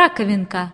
раковинка.